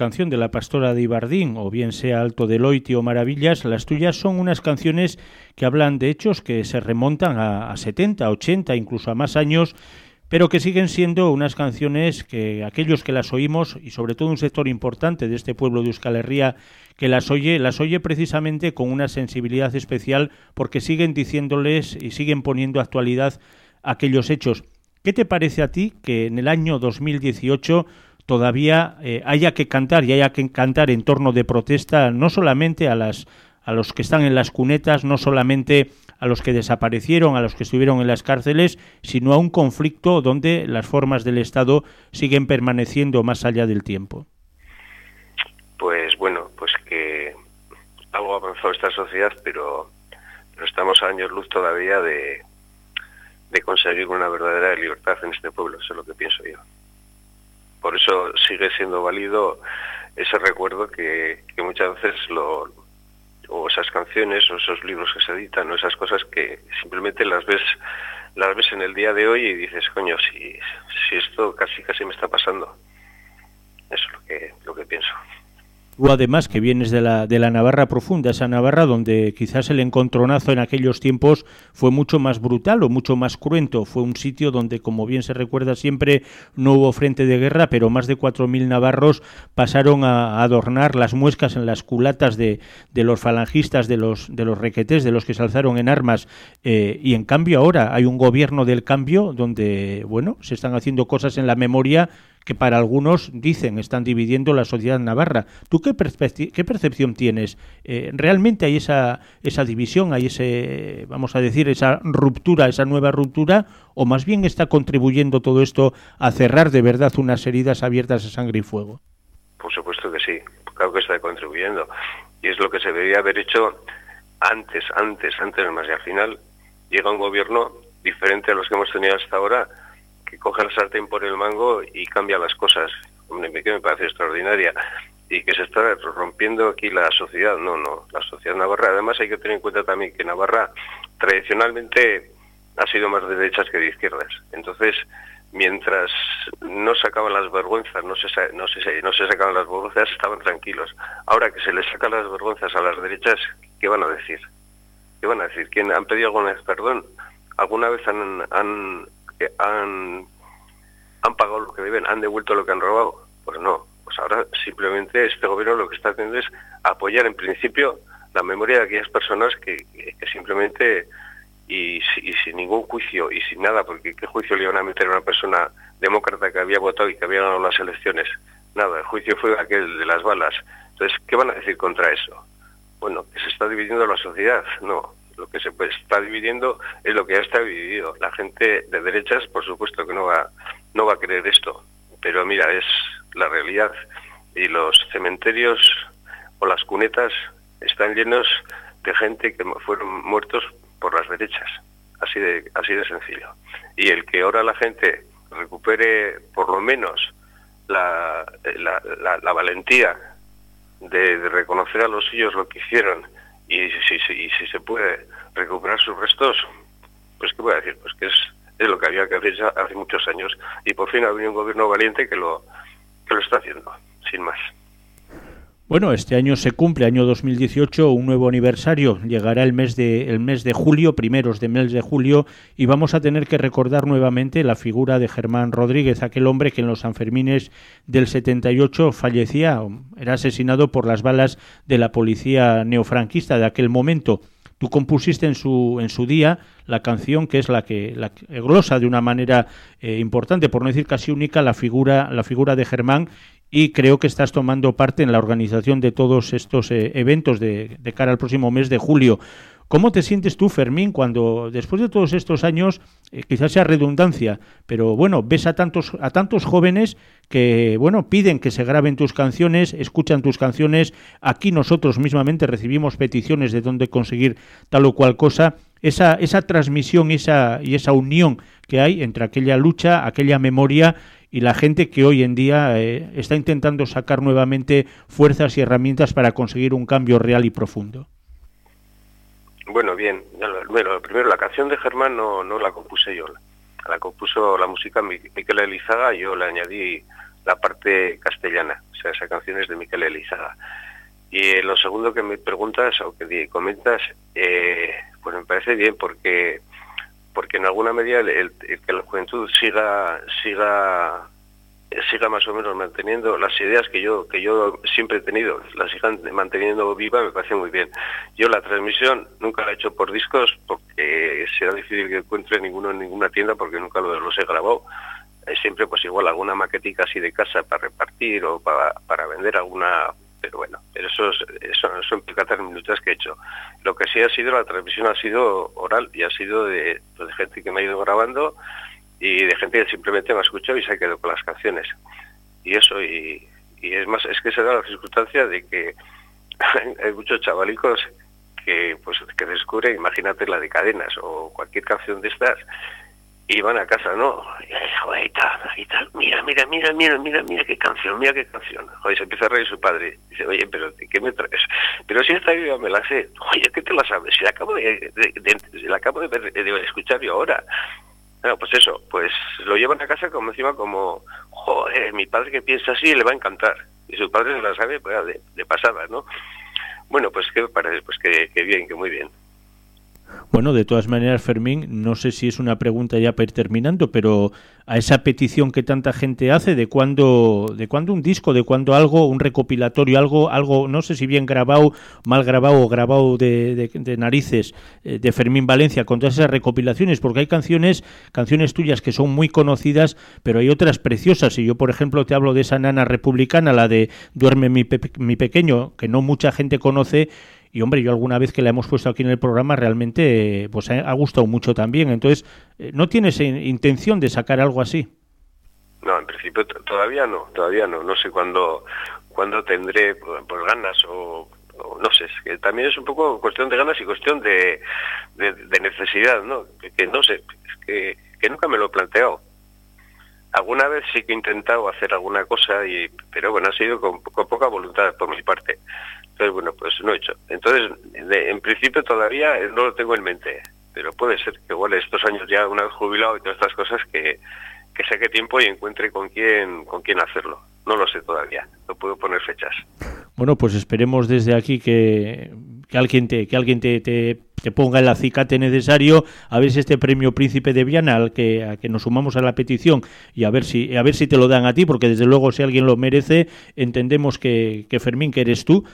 Canción de la pastora de Ibardín o bien sea Alto de Loiti o Maravillas, las tuyas son unas canciones que hablan de hechos que se remontan a, a 70, 80, incluso a más años pero que siguen siendo unas canciones que aquellos que las oímos y sobre todo un sector importante de este pueblo de Euskal Herria que las oye, las oye precisamente con una sensibilidad especial porque siguen diciéndoles y siguen poniendo actualidad aquellos hechos. ¿Qué te parece a ti que en el año 2018 todavía eh, haya que cantar y haya que cantar en torno de protesta no solamente a las a los que están en las cunetas, no solamente a los que desaparecieron, a los que estuvieron en las cárceles, sino a un conflicto donde las formas del Estado siguen permaneciendo más allá del tiempo. Pues bueno, pues que algo ha avanzado esta sociedad, pero, pero estamos a años luz todavía de, de conseguir una verdadera libertad en este pueblo, eso es lo que pienso yo. Por eso sigue siendo válido ese recuerdo que, que muchas veces lo, o esas canciones o esos libros que se editan o esas cosas que simplemente las ves las ves en el día de hoy y dices coño si, si esto casi casi me está pasando eso es lo que lo que pienso Tú además que vienes de la, de la Navarra profunda, esa Navarra donde quizás el encontronazo en aquellos tiempos fue mucho más brutal o mucho más cruento. Fue un sitio donde, como bien se recuerda siempre, no hubo frente de guerra, pero más de 4.000 navarros pasaron a adornar las muescas en las culatas de, de los falangistas, de los, de los requetés, de los que se alzaron en armas. Eh, y en cambio ahora hay un gobierno del cambio donde, bueno, se están haciendo cosas en la memoria que para algunos dicen están dividiendo la sociedad navarra. ¿Tú qué, percepción tienes? Eh, ¿Realmente hay esa, esa división, hay ese, vamos a decir, esa ruptura, esa nueva ruptura? ¿O más bien está contribuyendo todo esto a cerrar de verdad unas heridas abiertas a sangre y fuego? Por supuesto que sí, claro que está contribuyendo. Y es lo que se debería haber hecho antes, antes, antes más. Y al final llega un gobierno diferente a los que hemos tenido hasta ahora que coge el sartén por el mango y cambia las cosas. Hombre, que me parece extraordinaria. Y que se está rompiendo aquí la sociedad. No, no, la sociedad navarra. Además hay que tener en cuenta también que Navarra tradicionalmente ha sido más de derechas que de izquierdas. Entonces, mientras no sacaban las vergüenzas, no se, no se, no se sacaban las vergüenzas, estaban tranquilos. Ahora que se les sacan las vergüenzas a las derechas, ¿qué van a decir? ¿Qué van a decir? ¿Quién han pedido alguna vez perdón? ¿Alguna vez han, han han, han pagado lo que deben, han devuelto lo que han robado. Pues no, pues ahora simplemente este gobierno lo que está haciendo es apoyar en principio la memoria de aquellas personas que, simplemente y, sin ningún juicio y sin nada, porque qué juicio le iban a meter a una persona demócrata que había votado y que había ganado las elecciones. Nada, el juicio fue aquel de las balas. Entonces, ¿qué van a decir contra eso? Bueno, que se está dividiendo la sociedad. No, lo que se está dividiendo es lo que ya está dividido. La gente de derechas, por supuesto que no va, no va a creer esto, pero mira, es la realidad. Y los cementerios o las cunetas están llenos de gente que fueron muertos por las derechas, así de, así de sencillo. Y el que ahora la gente recupere por lo menos la, la, valentía de, reconocer a los suyos lo que hicieron y si, si, si se puede recuperar sus restos, pues qué voy a decir, pues que es, es lo que había que hacer ya hace muchos años y por fin ha venido un gobierno valiente que lo, que lo está haciendo, sin más. Bueno, este año se cumple, año 2018, un nuevo aniversario. Llegará el mes de el mes de julio, primeros de mes de julio, y vamos a tener que recordar nuevamente la figura de Germán Rodríguez, aquel hombre que en los Sanfermines del 78 fallecía, era asesinado por las balas de la policía neofranquista de aquel momento. Tú compusiste en su, en su día la canción que es la que, la glosa de una manera eh, importante, por no decir casi única, la figura, la figura de Germán y creo que estás tomando parte en la organización de todos estos eh, eventos de, cara al próximo mes de julio. ¿Cómo te sientes tú, Fermín, cuando después de todos estos años, eh, quizás sea redundancia, pero bueno, ves a tantos, a tantos jóvenes que, bueno, piden que se graben tus canciones, escuchan tus canciones, aquí nosotros mismamente recibimos peticiones de dónde conseguir tal o cual cosa, esa, esa transmisión esa, y esa unión que hay entre aquella lucha, aquella memoria y la gente que hoy en día eh, está intentando sacar nuevamente fuerzas y herramientas para conseguir un cambio real y profundo. Bueno, bien. Bueno, primero, la canción de Germán no, no la compuse yo. La compuso la música Miquel Elizaga y yo le añadí la parte castellana, o sea, esa canción es de Miquel Elizaga. Y eh, lo segundo que me preguntas o que comentas, eh, pues me parece bien porque porque en alguna medida el, que la juventud siga siga siga más o menos manteniendo las ideas que yo que yo siempre he tenido, las sigan manteniendo viva, me parece muy bien. Yo la transmisión nunca la he hecho por discos porque será difícil que encuentre ninguno en ninguna tienda porque nunca lo- los he grabado. Eh, siempre pues igual alguna maquetica así de casa para repartir o para, para vender alguna pero bueno, eso, es- eso son pequeñas minutos que he hecho. Lo que sí ha sido, la transmisión ha sido oral y ha sido de, pues, de gente que me ha ido grabando y de gente que simplemente me ha escuchado y se ha quedado con las canciones. Y eso, y, y es más, es que se da la circunstancia de que hay muchos chavalicos que pues que descubren, imagínate la de cadenas o cualquier canción de estas y van a casa, ¿no? Y, ay, joder, ahí está, ahí mira, mira, mira, mira, mira, mira qué canción, mira qué canción. Joder, se empieza a reír su padre. Dice, oye, pero ¿de ¿qué me traes? Pero si esta yo me la sé. Oye, ¿qué te la sabes? Si la acabo de, la acabo de, ver- de escuchar yo ahora. Bueno, pues eso, pues lo llevan a casa como encima como, joder, mi padre que piensa así le va a encantar. Y su padre se la sabe pues, de, pasada, ¿no? Bueno, pues ¿qué parece? Pues que, que bien, que muy bien. Bueno, de todas maneras, Fermín, no sé si es una pregunta ya para ir terminando, pero a esa petición que tanta gente hace de cuándo, de cuándo un disco, de cuándo algo, un recopilatorio, algo, algo, no sé si bien grabado, mal grabado o grabado de, de- de narices eh, de Fermín Valencia, con todas esas recopilaciones, porque hay canciones, canciones tuyas que son muy conocidas, pero hay otras preciosas. Y yo, por ejemplo, te hablo de esa nana republicana, la de Duerme mi, pe- mi pequeño, que no mucha gente conoce. Y hombre, yo alguna vez que la hemos puesto aquí en el programa realmente eh, pues ha, ha gustado mucho también. Entonces, eh, ¿no tienes eh, intención de sacar algo así? No, en principio todavía no, todavía no. No sé cuándo, cuándo tendré pues, pues, ganas o, no sé. Que también es un poco cuestión de ganas y cuestión de, de, necesidad, ¿no? Que, que no sé, es que, que nunca me lo he planteado. Alguna vez sí que he intentado hacer alguna cosa, y pero bueno, ha sido con, con poca voluntad por mi parte. Entonces, bueno, pues no he hecho. Entonces, en principio todavía eh, no lo tengo en mente, pero puede ser que igual estos años ya una vez jubilado y todas estas cosas que, que saque tiempo y encuentre con quién con quién hacerlo. No lo sé todavía, no puedo poner fechas. Bueno, pues esperemos desde aquí que, que alguien te, que alguien te, te, te ponga el acicate necesario a ver si este premio Príncipe de Viana al que, a que nos sumamos a la petición y a ver si a ver si te lo dan a ti, porque desde luego si alguien lo merece, entendemos que, que Fermín, que eres tú.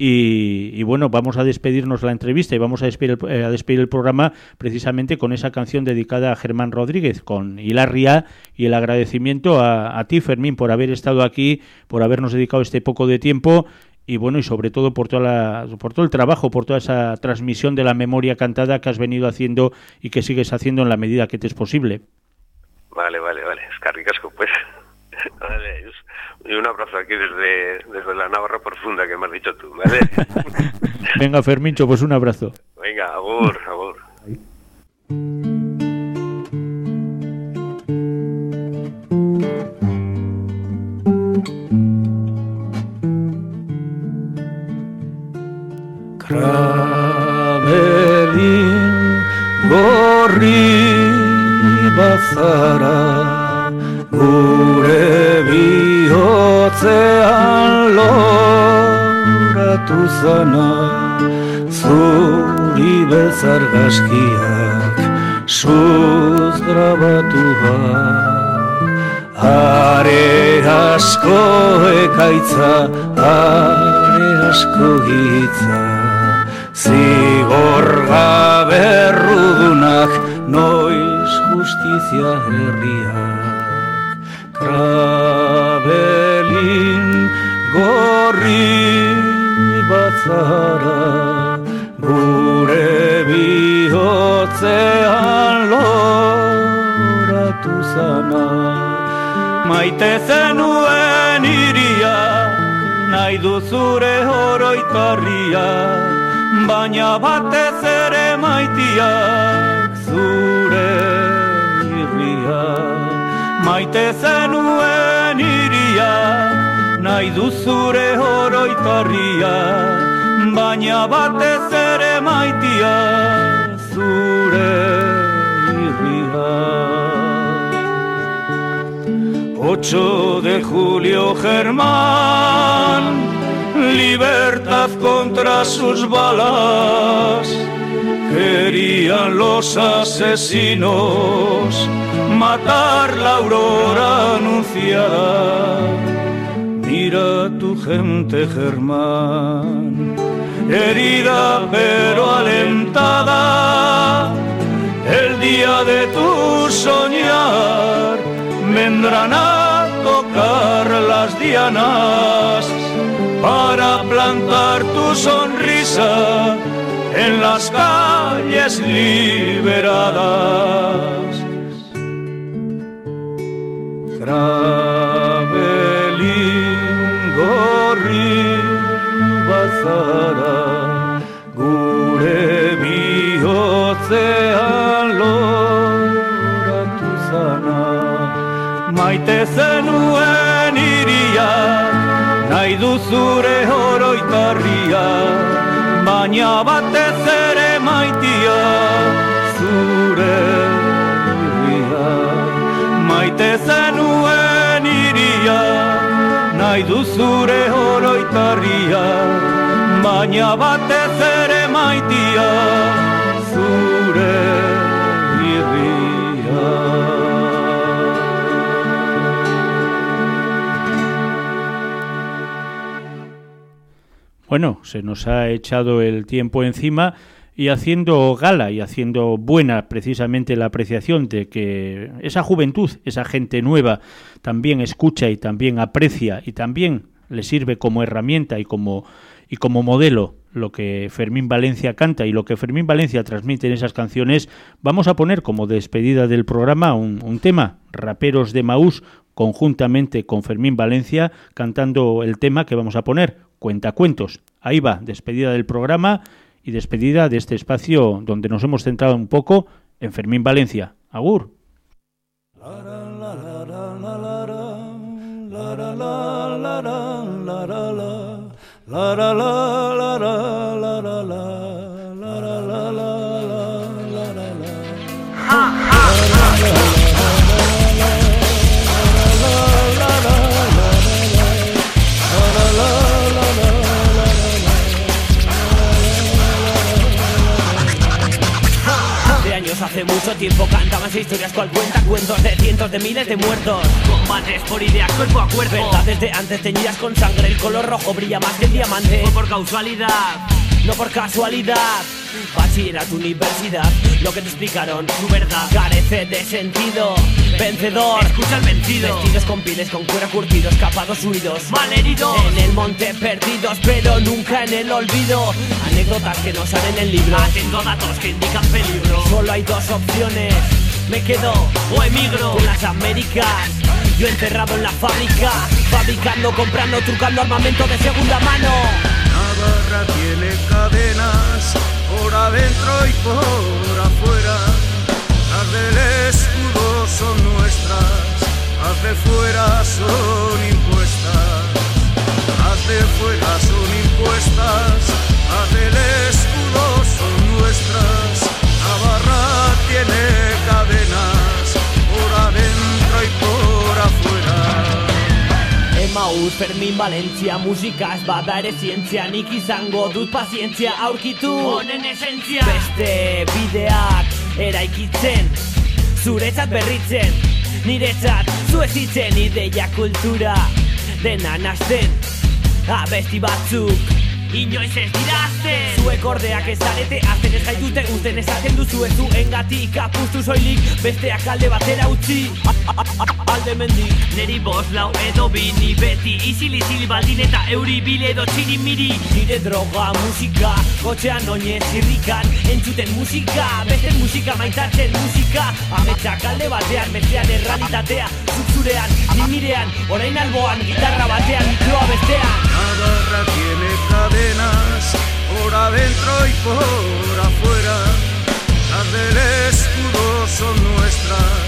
Y, bueno, vamos a despedirnos la entrevista y vamos a despedir, el, eh, a despedir el programa precisamente con esa canción dedicada a Germán Rodríguez, con Hilaria y el agradecimiento a, ti, Fermín, por haber estado aquí, por habernos dedicado este poco de tiempo y bueno, y sobre todo por, toda la, por todo el trabajo, por toda esa transmisión de la memoria cantada que has venido haciendo y que sigues haciendo en la medida que te es posible. Vale, vale, vale. Es pues. Vale, y un abrazo aquí desde, desde la Navarra profunda que me has dicho tú, ¿vale? Venga, Fermincho, pues un abrazo. Venga, agur, agur. Krabelin gorri bazara Gure bihotzean loratu zana Zuri bezar gaskiak suz grabatua Are asko ekaitza, are asko hitza Zigor gabe errudunak, noiz justizia herriak Krabelin batzara Gure bihotzean loratu zana Maite zenuen iria, nahi duzure oroitarria, baina batez ere maitiak zure irria. Maite zenuen iria, nahi duzure oroitarria, baina batez ere maitia zure irria. 8 de julio Germán, libertad contra sus balas. Querían los asesinos matar la aurora anunciada. Mira tu gente Germán, herida pero alentada. El día de tu soñar vendrán a tocar las dianas para plantar tu sonrisa en las calles liberadas. Duzure oroitarria baina batez ere maitia zure irria maite zenuen iria nahi duzure oroitarria baina batez Bueno, se nos ha echado el tiempo encima y haciendo gala y haciendo buena precisamente la apreciación de que esa juventud, esa gente nueva, también escucha y también aprecia y también le sirve como herramienta y como, y como modelo lo que Fermín Valencia canta y lo que Fermín Valencia transmite en esas canciones, vamos a poner como despedida del programa un, un tema, Raperos de Maús, conjuntamente con Fermín Valencia, cantando el tema que vamos a poner, Cuentacuentos. Ahí va, despedida del programa y despedida de este espacio donde nos hemos centrado un poco en Fermín Valencia. Agur. Años, hace mucho tiempo cantaban historias cual cuenta cuentos de cientos de miles de muertos. Combates por ideas cuerpo a cuerpo. Verdades de antes teñidas con sangre. El color rojo brilla más que el diamante. No por casualidad, no por casualidad. Bachillerato, universidad, lo que te explicaron, su verdad carece de sentido. Vencedor, escucha al vencido. Vestidos con pieles, con cuero curtidos, capados huidos, malheridos. En el monte perdidos, pero nunca en el olvido. Anécdotas que no salen en libros. Atento datos que indican peligro. Solo hay dos opciones. Me quedo o emigro con las Américas. Yo enterrado en la fábrica, fabricando, comprando, trucando armamento de segunda mano. Navarra tiene cadenas por adentro y por afuera. Del escudo son nuestras, las de fuera son impuestas. Las de fuera son impuestas, las del escudo son nuestras. Navarra tiene cadenas por adentro y por afuera. Emaus, Fermin, Valencia, musika ez bada ere zientzia Nik izango dut pazientzia aurkitu Honen esentzia Beste bideak eraikitzen Zuretzat berritzen Niretzat zuezitzen ideia kultura Dena nazten Abesti batzuk Inoiz ez dira azten Zuek ordeak ez zarete azten ez gaitute Uten esaten duzu ez engatik Apustu soilik besteak alde batera utzi. Alde mendik Neri bost lau edo bini beti Isil isil baldin eta euri bile edo txini miri. Nire droga musika Kotxean oinez irrikan Entzuten musika Beste musika maitatzen musika. Ametsak alde batean Bestean errealitatea Zuk zurean, ni mirean Orain alboan, gitarra batean Mikroa bestean. Navarra tiene por adentro y por afuera. Las del escudo son nuestras,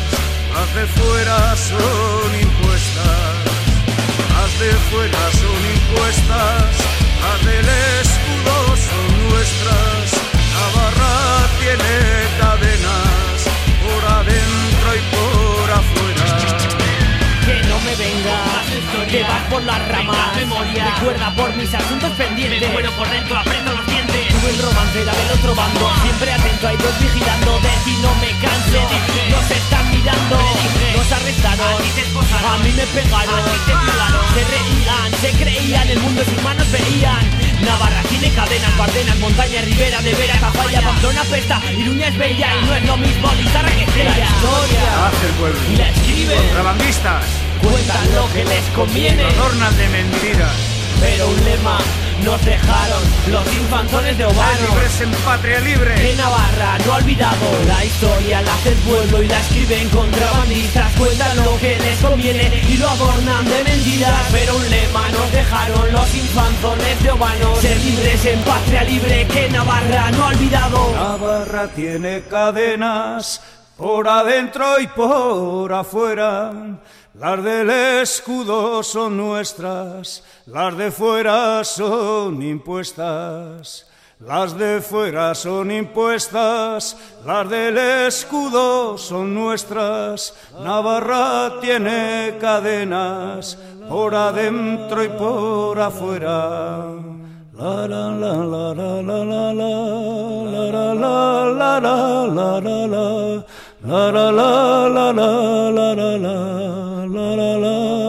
las de fuera son impuestas. Las de fuera son impuestas, las del escudo son nuestras. Historia Recuerda por mis asuntos pendientes. Me muero por dentro, aprendo los dientes. Tuve el romance, la del otro bando. Siempre atento, hay dos vigilando. De ti no me canso. Nos están mirando. Nos arrestaron. A mí me pegaron. Se reían, se creían. El mundo sus manos veían. Navarra tiene cadenas, Bardenas, montaña, ribera, de veras, Tafalla, Pamplona, Pesta, Iruña es bella. Y no es lo mismo Lizarra que Estella. La historia. Hace el pueblo. y la escribe. Contrabandistas. Cuentan lo que les conviene. Lo adornan de mentiras. Pero un lema nos dejaron los infanzones de Obano. Libres en patria libre. Que Navarra no ha olvidado la historia, la hace el pueblo y la escriben contrabandistas. Cuentan lo que les conviene y lo adornan de mentiras. Pero un lema nos dejaron los infanzones de Obano. Ser libres en patria libre que Navarra no ha olvidado. Navarra tiene cadenas por adentro y por afuera. Las del escudo son nuestras, las de fuera son impuestas. Las de fuera son impuestas, las del escudo son nuestras. Navarra tiene cadenas por adentro y por afuera. La la la la la la la la la la la la la la la la